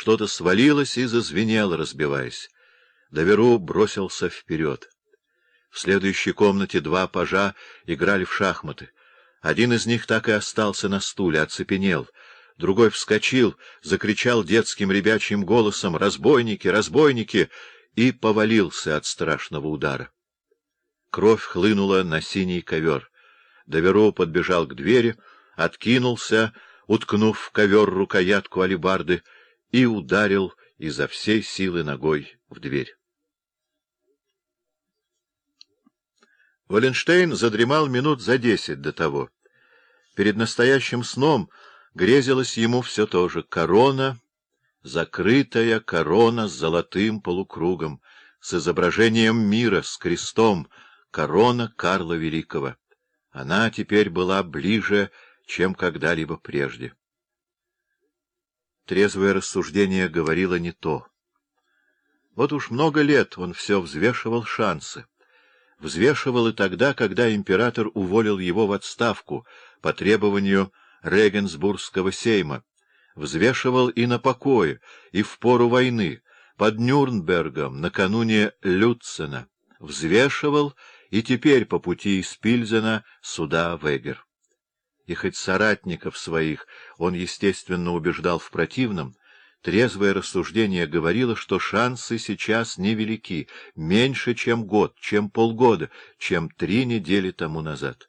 что-то свалилось и зазвенело, разбиваясь. Доверу бросился вперед. В следующей комнате два пажа играли в шахматы. Один из них так и остался на стуле, оцепенел. Другой вскочил, закричал детским ребячьим голосом «Разбойники! Разбойники!» и повалился от страшного удара. Кровь хлынула на синий ковер. Доверу подбежал к двери, откинулся, уткнув в ковер рукоятку алебарды, и ударил изо всей силы ногой в дверь. Валенштейн задремал минут за десять до того. Перед настоящим сном грезилось ему все то же — корона, закрытая корона с золотым полукругом, с изображением мира, с крестом, корона Карла Великого. Она теперь была ближе, чем когда-либо прежде. Трезвое рассуждение говорило не то. Вот уж много лет он все взвешивал шансы. Взвешивал и тогда, когда император уволил его в отставку по требованию Регенсбургского сейма. Взвешивал и на покое, и в пору войны, под Нюрнбергом, накануне Люцена. Взвешивал и теперь по пути из Пильзена сюда Вегер. И хоть соратников своих он, естественно, убеждал в противном, трезвое рассуждение говорило, что шансы сейчас невелики, меньше, чем год, чем полгода, чем три недели тому назад.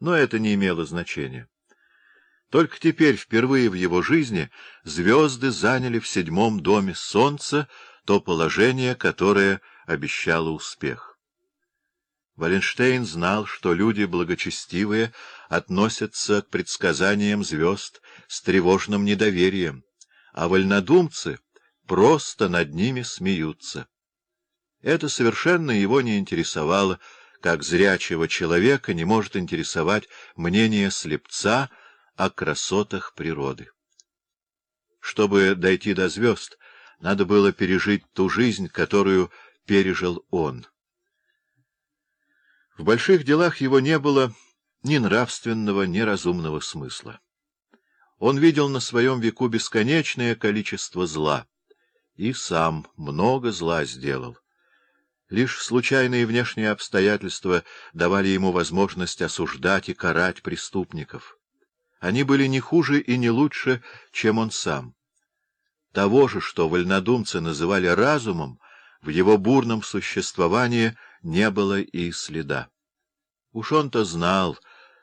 Но это не имело значения. Только теперь, впервые в его жизни, звезды заняли в седьмом доме солнца то положение, которое обещало успех. Валенштейн знал, что люди благочестивые относятся к предсказаниям звезд с тревожным недоверием, а вольнодумцы просто над ними смеются. Это совершенно его не интересовало, как зрячего человека не может интересовать мнение слепца о красотах природы. Чтобы дойти до звезд, надо было пережить ту жизнь, которую пережил он. В больших делах его не было ни нравственного, ни разумного смысла. Он видел на своем веку бесконечное количество зла, и сам много зла сделал. Лишь случайные внешние обстоятельства давали ему возможность осуждать и карать преступников. Они были не хуже и не лучше, чем он сам. Того же, что вольнодумцы называли разумом, в его бурном существовании не было и следа. Уж он-то знал,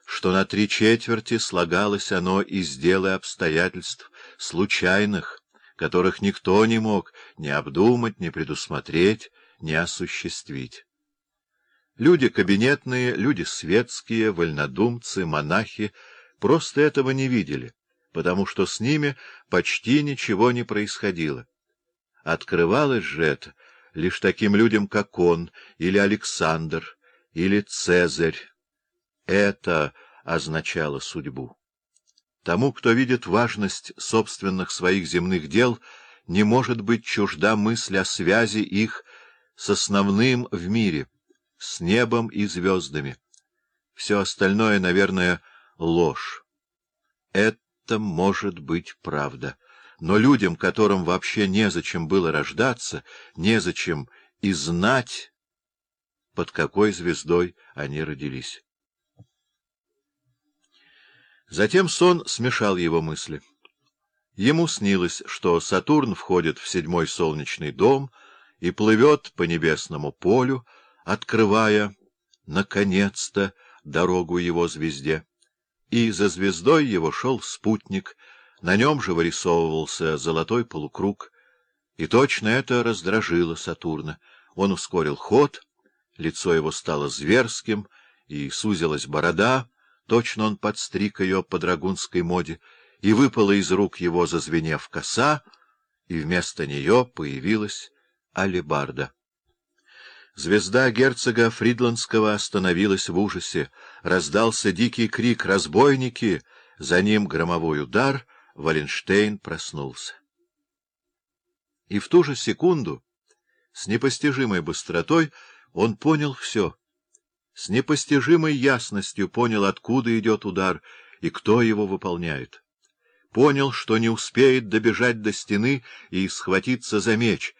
что на три четверти слагалось оно из дел и обстоятельств случайных, которых никто не мог ни обдумать, ни предусмотреть, ни осуществить. Люди кабинетные, люди светские, вольнодумцы, монахи просто этого не видели, потому что с ними почти ничего не происходило. Открывалось же это лишь таким людям, как он или Александр, или Цезарь. Это означало судьбу. Тому, кто видит важность собственных своих земных дел, не может быть чужда мысль о связи их с основным в мире, с небом и звездами. Все остальное, наверное, ложь. Это может быть правда. Но людям, которым вообще незачем было рождаться, незачем и знать, под какой звездой они родились. Затем сон смешал его мысли. Ему снилось, что Сатурн входит в седьмой солнечный дом и плывет по небесному полю, открывая, наконец-то, дорогу его звезде. И за звездой его шел спутник — на нем же вырисовывался золотой полукруг, и точно это раздражило Сатурна. Он ускорил ход, лицо его стало зверским, и сузилась борода, точно он подстриг ее по драгунской моде, и выпала из рук его, зазвенев коса, и вместо нее появилась алебарда. Звезда герцога Фридландского остановилась в ужасе. Раздался дикий крик «Разбойники!» За ним громовой удар — Валенштейн проснулся. И в ту же секунду, с непостижимой быстротой, он понял все. С непостижимой ясностью понял, откуда идет удар и кто его выполняет. понял, что не успеет добежать до стены и схватиться за меч,